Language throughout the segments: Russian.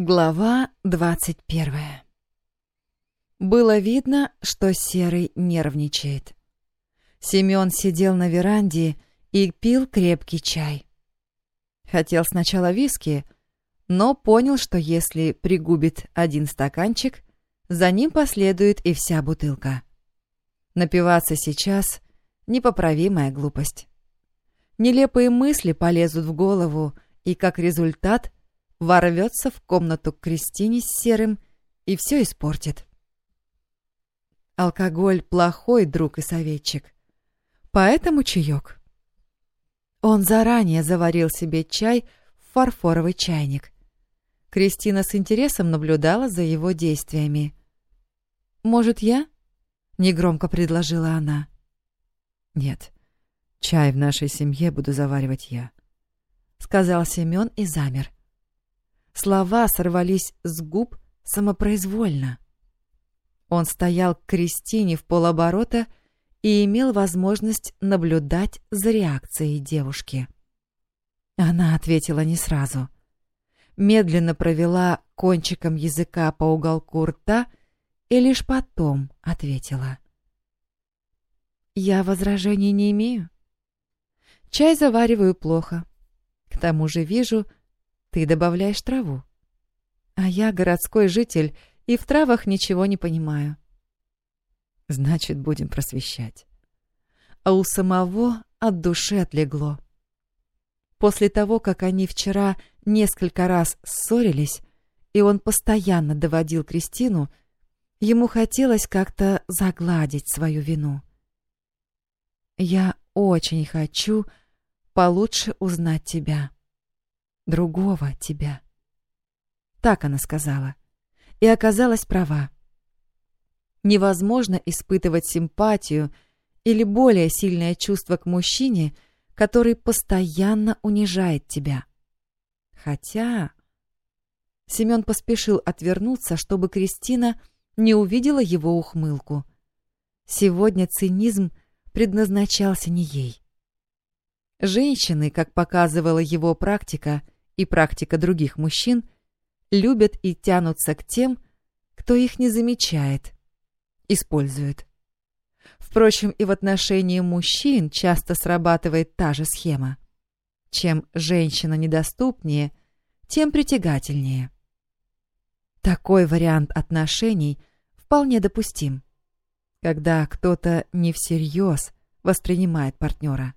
Глава двадцать первая Было видно, что Серый нервничает. Семён сидел на веранде и пил крепкий чай. Хотел сначала виски, но понял, что если пригубит один стаканчик, за ним последует и вся бутылка. Напиваться сейчас — непоправимая глупость. Нелепые мысли полезут в голову, и как результат ворвется в комнату к Кристине с Серым и все испортит. Алкоголь — плохой друг и советчик. Поэтому чаек. Он заранее заварил себе чай в фарфоровый чайник. Кристина с интересом наблюдала за его действиями. «Может, я?» — негромко предложила она. «Нет, чай в нашей семье буду заваривать я», — сказал Семен и замер. Слова сорвались с губ самопроизвольно. Он стоял к Кристине в полоборота и имел возможность наблюдать за реакцией девушки. Она ответила не сразу. Медленно провела кончиком языка по уголку рта и лишь потом ответила. «Я возражений не имею. Чай завариваю плохо. К тому же вижу, ты добавляешь траву. А я городской житель и в травах ничего не понимаю. Значит, будем просвещать. А у самого от души отлегло. После того, как они вчера несколько раз ссорились, и он постоянно доводил Кристину, ему хотелось как-то загладить свою вину. «Я очень хочу получше узнать тебя», другого тебя. Так она сказала. И оказалась права. Невозможно испытывать симпатию или более сильное чувство к мужчине, который постоянно унижает тебя. Хотя... Семен поспешил отвернуться, чтобы Кристина не увидела его ухмылку. Сегодня цинизм предназначался не ей. Женщины, как показывала его практика, — и практика других мужчин любят и тянутся к тем, кто их не замечает, использует. Впрочем, и в отношении мужчин часто срабатывает та же схема. Чем женщина недоступнее, тем притягательнее. Такой вариант отношений вполне допустим, когда кто-то не всерьез воспринимает партнера.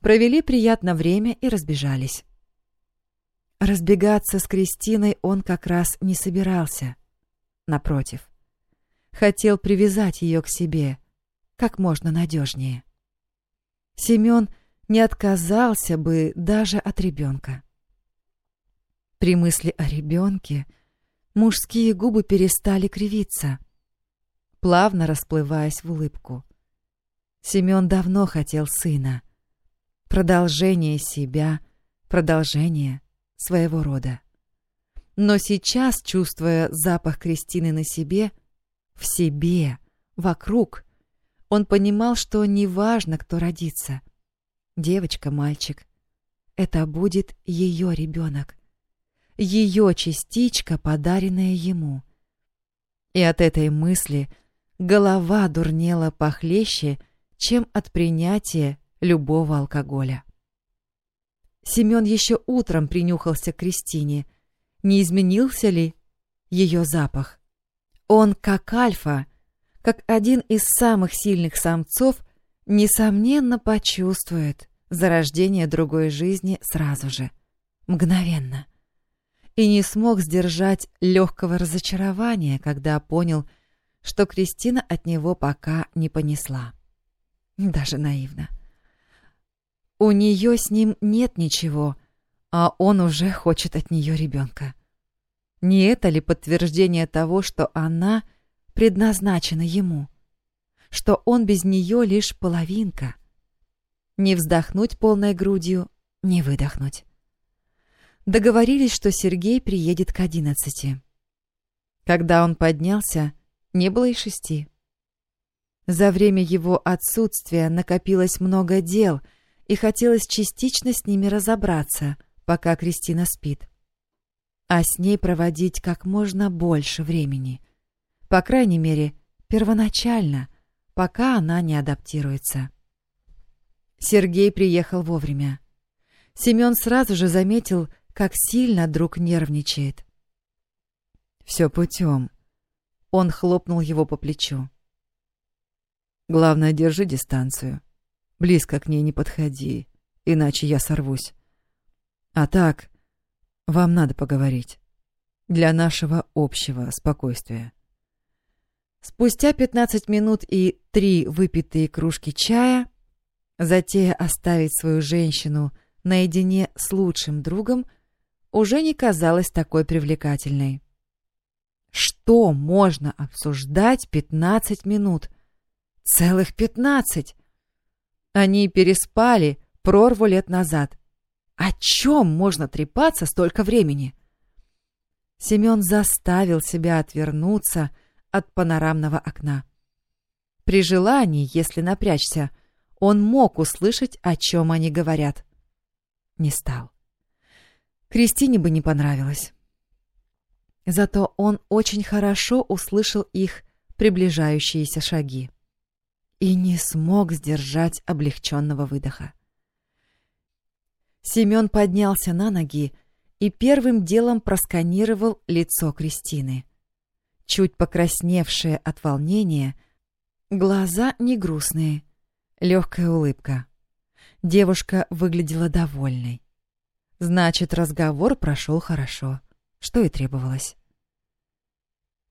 Провели приятно время и разбежались. Разбегаться с Кристиной он как раз не собирался. Напротив. Хотел привязать ее к себе как можно надежнее. Семен не отказался бы даже от ребенка. При мысли о ребенке мужские губы перестали кривиться, плавно расплываясь в улыбку. Семен давно хотел сына. Продолжение себя, продолжение своего рода. Но сейчас, чувствуя запах Кристины на себе, в себе, вокруг, он понимал, что неважно, кто родится. Девочка, мальчик. Это будет ее ребенок. Ее частичка, подаренная ему. И от этой мысли голова дурнела похлеще, чем от принятия любого алкоголя. Семен еще утром принюхался к Кристине. Не изменился ли ее запах? Он, как альфа, как один из самых сильных самцов, несомненно почувствует зарождение другой жизни сразу же, мгновенно. И не смог сдержать легкого разочарования, когда понял, что Кристина от него пока не понесла. Даже наивно. У нее с ним нет ничего, а он уже хочет от нее ребенка. Не это ли подтверждение того, что она предназначена ему? Что он без нее лишь половинка? Не вздохнуть полной грудью, не выдохнуть. Договорились, что Сергей приедет к одиннадцати. Когда он поднялся, не было и шести. За время его отсутствия накопилось много дел — и хотелось частично с ними разобраться, пока Кристина спит. а с ней проводить как можно больше времени. По крайней мере, первоначально, пока она не адаптируется. Сергей приехал вовремя. Семен сразу же заметил, как сильно друг нервничает. «Все путем». Он хлопнул его по плечу. «Главное, держи дистанцию. Близко к ней не подходи, иначе я сорвусь. А так, вам надо поговорить. Для нашего общего спокойствия». Спустя пятнадцать минут и три выпитые кружки чая, затея оставить свою женщину наедине с лучшим другом уже не казалась такой привлекательной. Что можно обсуждать пятнадцать минут? Целых пятнадцать! Они переспали прорву лет назад. О чем можно трепаться столько времени? Семен заставил себя отвернуться от панорамного окна. При желании, если напрячься, он мог услышать, о чем они говорят. Не стал. Кристине бы не понравилось. Зато он очень хорошо услышал их приближающиеся шаги и не смог сдержать облегченного выдоха. Семен поднялся на ноги и первым делом просканировал лицо Кристины. Чуть покрасневшее от волнения, глаза не грустные, легкая улыбка. Девушка выглядела довольной. Значит, разговор прошел хорошо, что и требовалось.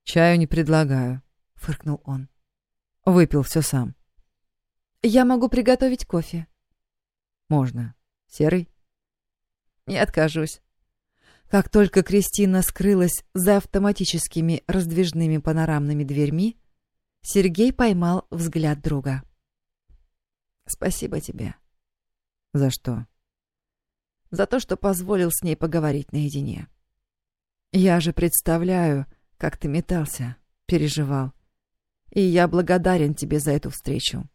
«Чаю не предлагаю», — фыркнул он. «Выпил все сам». «Я могу приготовить кофе». «Можно. Серый?» «Не откажусь». Как только Кристина скрылась за автоматическими раздвижными панорамными дверьми, Сергей поймал взгляд друга. «Спасибо тебе». «За что?» за то, что позволил с ней поговорить наедине. Я же представляю, как ты метался, переживал. И я благодарен тебе за эту встречу.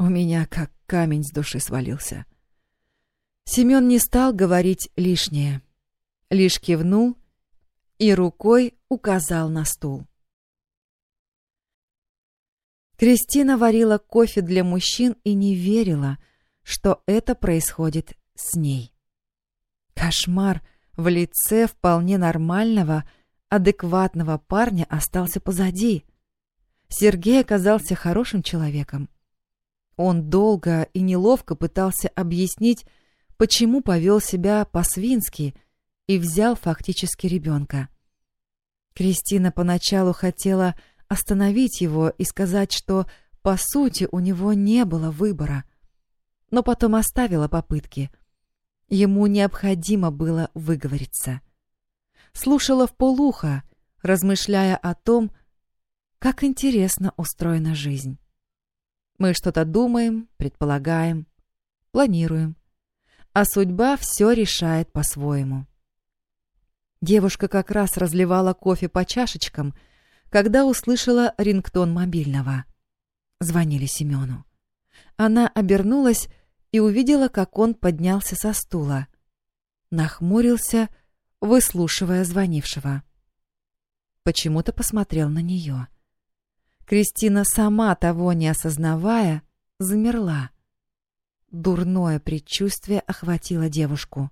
У меня как камень с души свалился. Семен не стал говорить лишнее. Лишь кивнул и рукой указал на стул. Кристина варила кофе для мужчин и не верила, что это происходит с ней. Кошмар в лице вполне нормального, адекватного парня остался позади. Сергей оказался хорошим человеком. Он долго и неловко пытался объяснить, почему повел себя по-свински и взял фактически ребенка. Кристина поначалу хотела остановить его и сказать, что, по сути, у него не было выбора, но потом оставила попытки — Ему необходимо было выговориться. Слушала в полухо, размышляя о том, как интересно устроена жизнь. Мы что-то думаем, предполагаем, планируем, а судьба все решает по-своему. Девушка как раз разливала кофе по чашечкам, когда услышала рингтон мобильного. Звонили Семену. Она обернулась и увидела, как он поднялся со стула. Нахмурился, выслушивая звонившего. Почему-то посмотрел на нее. Кристина, сама того не осознавая, замерла. Дурное предчувствие охватило девушку.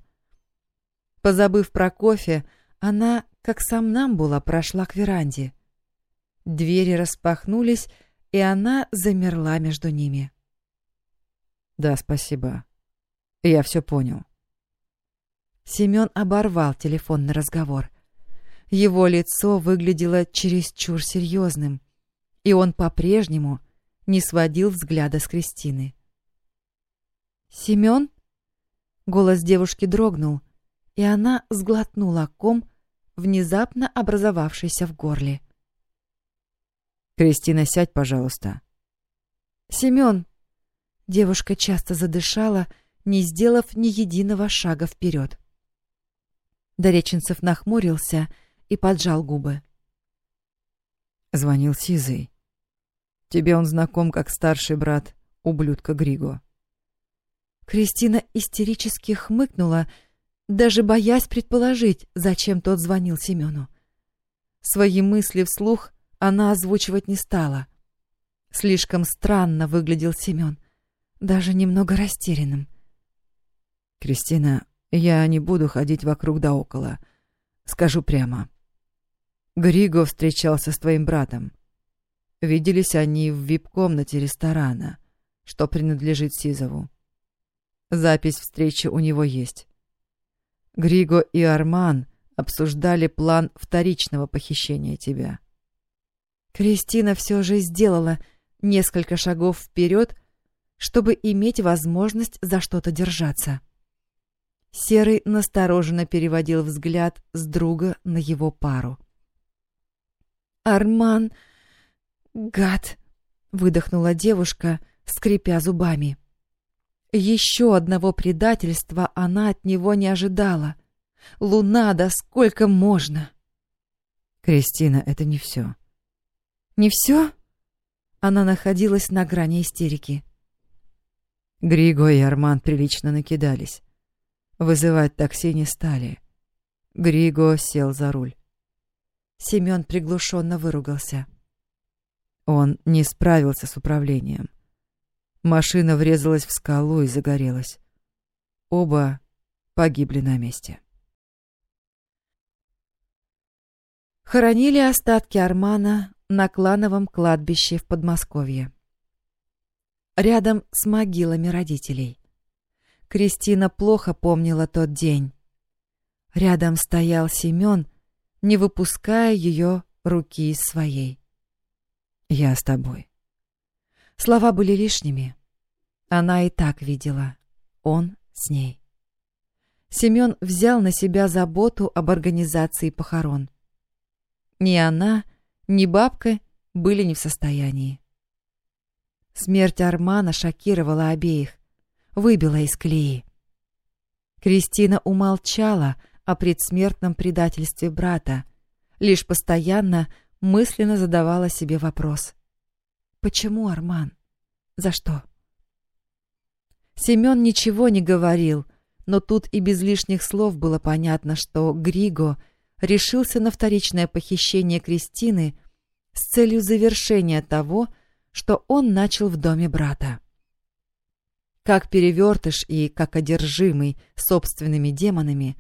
Позабыв про кофе, она, как сам нам была, прошла к веранде. Двери распахнулись, и она замерла между ними. Да, спасибо. Я все понял. Семен оборвал телефонный разговор. Его лицо выглядело чересчур серьезным, и он по-прежнему не сводил взгляда с Кристины. «Семен?» Голос девушки дрогнул, и она сглотнула ком, внезапно образовавшийся в горле. «Кристина, сядь, пожалуйста». «Семен!» Девушка часто задышала, не сделав ни единого шага вперед. Дореченцев нахмурился и поджал губы. Звонил Сизый. Тебе он знаком как старший брат ублюдка Григо. Кристина истерически хмыкнула даже боясь предположить, зачем тот звонил Семену. Свои мысли вслух она озвучивать не стала. Слишком странно выглядел Семен, даже немного растерянным. «Кристина, я не буду ходить вокруг да около. Скажу прямо. Григо встречался с твоим братом. Виделись они в вип-комнате ресторана, что принадлежит Сизову. Запись встречи у него есть. Григо и Арман обсуждали план вторичного похищения тебя. Кристина все же сделала несколько шагов вперед, чтобы иметь возможность за что-то держаться. Серый настороженно переводил взгляд с друга на его пару. «Арман... гад!» — выдохнула девушка, скрипя зубами. Еще одного предательства она от него не ожидала. Луна, да сколько можно? Кристина, это не все. Не все? Она находилась на грани истерики. Григо и Арман прилично накидались. Вызывать такси не стали. Григо сел за руль. Семен приглушенно выругался. Он не справился с управлением. Машина врезалась в скалу и загорелась. Оба погибли на месте. Хоронили остатки Армана на клановом кладбище в Подмосковье. Рядом с могилами родителей. Кристина плохо помнила тот день. Рядом стоял Семен, не выпуская ее руки из своей. «Я с тобой». Слова были лишними. Она и так видела. Он с ней. Семен взял на себя заботу об организации похорон. Ни она, ни бабка были не в состоянии. Смерть Армана шокировала обеих выбила из колеи. Кристина умолчала о предсмертном предательстве брата, лишь постоянно мысленно задавала себе вопрос. Почему Арман? За что? Семен ничего не говорил, но тут и без лишних слов было понятно, что Григо решился на вторичное похищение Кристины с целью завершения того, что он начал в доме брата. Как перевертыш и как одержимый собственными демонами,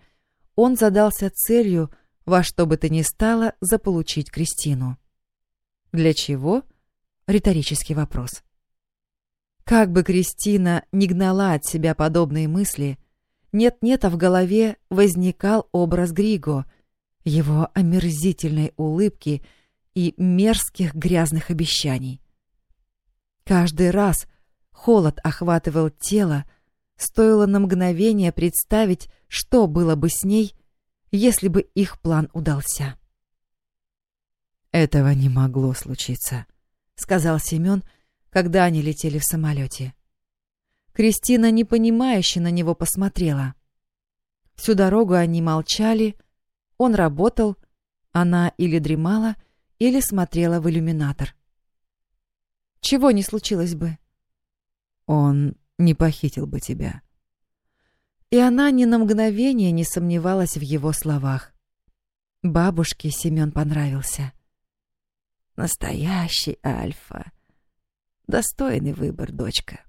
он задался целью во что бы то ни стало заполучить Кристину. Для чего? Риторический вопрос. Как бы Кристина не гнала от себя подобные мысли, нет-нет, а в голове возникал образ Григо, его омерзительной улыбки и мерзких грязных обещаний. Каждый раз, Холод охватывал тело, стоило на мгновение представить, что было бы с ней, если бы их план удался. «Этого не могло случиться», — сказал Семен, когда они летели в самолете. Кристина непонимающе на него посмотрела. Всю дорогу они молчали, он работал, она или дремала, или смотрела в иллюминатор. «Чего не случилось бы?» Он не похитил бы тебя. И она ни на мгновение не сомневалась в его словах. Бабушке Семен понравился. Настоящий альфа. Достойный выбор, дочка.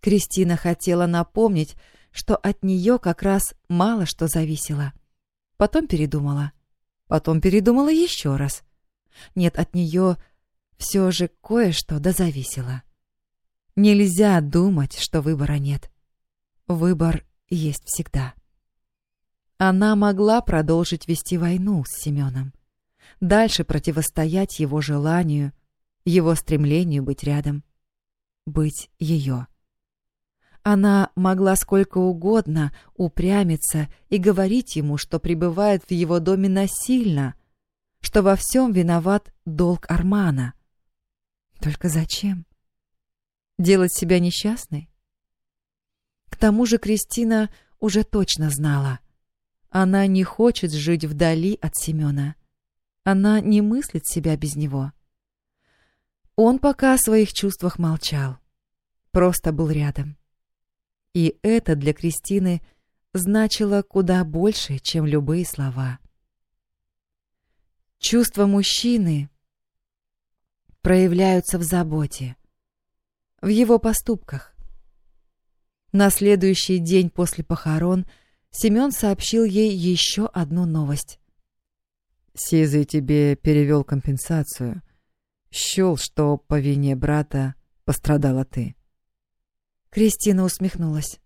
Кристина хотела напомнить, что от нее как раз мало что зависело. Потом передумала. Потом передумала еще раз. Нет, от нее все же кое-что дозависело. Нельзя думать, что выбора нет. Выбор есть всегда. Она могла продолжить вести войну с Семеном, дальше противостоять его желанию, его стремлению быть рядом, быть ее. Она могла сколько угодно упрямиться и говорить ему, что пребывает в его доме насильно, что во всем виноват долг Армана. Только зачем? Делать себя несчастной? К тому же Кристина уже точно знала. Она не хочет жить вдали от Семена. Она не мыслит себя без него. Он пока о своих чувствах молчал. Просто был рядом. И это для Кристины значило куда больше, чем любые слова. Чувства мужчины проявляются в заботе, в его поступках. На следующий день после похорон Семен сообщил ей еще одну новость. «Сизый тебе перевел компенсацию. Счел, что по вине брата пострадала ты». Кристина усмехнулась.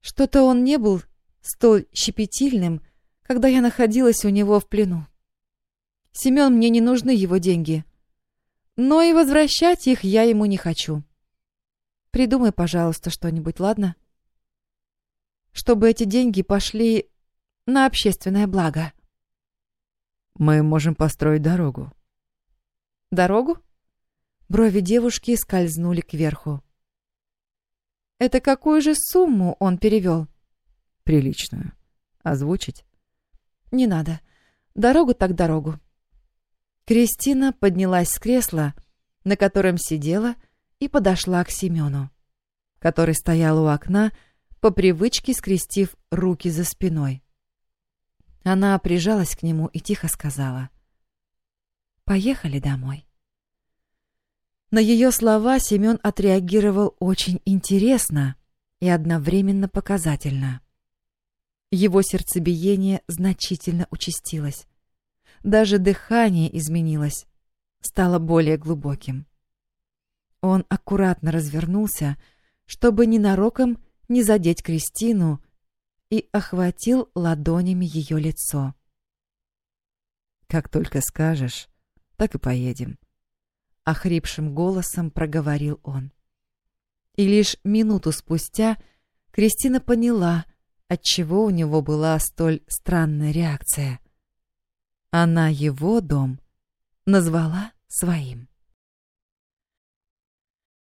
Что-то он не был столь щепетильным, когда я находилась у него в плену. Семен, мне не нужны его деньги. Но и возвращать их я ему не хочу. Придумай, пожалуйста, что-нибудь, ладно? Чтобы эти деньги пошли на общественное благо. Мы можем построить дорогу. Дорогу? Брови девушки скользнули кверху. Это какую же сумму он перевел? Приличную. Озвучить? Не надо. Дорогу так дорогу. Кристина поднялась с кресла, на котором сидела, и подошла к Семену, который стоял у окна, по привычке скрестив руки за спиной. Она прижалась к нему и тихо сказала. «Поехали домой». На ее слова Семен отреагировал очень интересно и одновременно показательно. Его сердцебиение значительно участилось. Даже дыхание изменилось, стало более глубоким. Он аккуратно развернулся, чтобы ненароком не задеть Кристину, и охватил ладонями ее лицо. «Как только скажешь, так и поедем», охрипшим голосом проговорил он. И лишь минуту спустя Кристина поняла, отчего у него была столь странная реакция. Она его дом назвала своим.